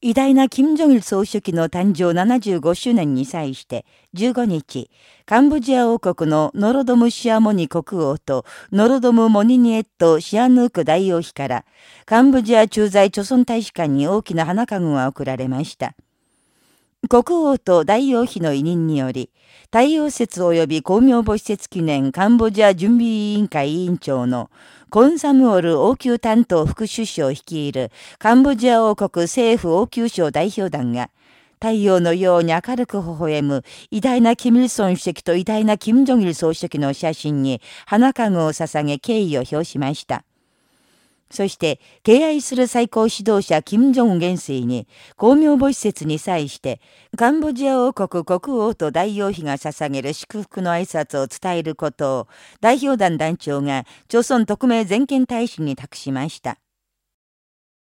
偉大な金正日総書記の誕生75周年に際して15日、カンボジア王国のノロドムシアモニ国王とノロドムモニニエットシアヌーク大王妃からカンボジア駐在貯村大使館に大きな花籠が贈られました。国王と大王妃の委任により、太陽節及び公明母施設記念カンボジア準備委員会委員長のコンサムオル王宮担当副首相率いるカンボジア王国政府応急省代表団が、太陽のように明るく微笑む偉大なキム・イルソン主席と偉大なキム・ジョギル総書記の写真に花籠を捧げ敬意を表しました。そして、敬愛する最高指導者金正恩元帥に、公明母施設に際して、カンボジア王国国王と大王妃が捧げる祝福の挨拶を伝えることを、代表団団長が、朝鮮特命全権大使に託しました。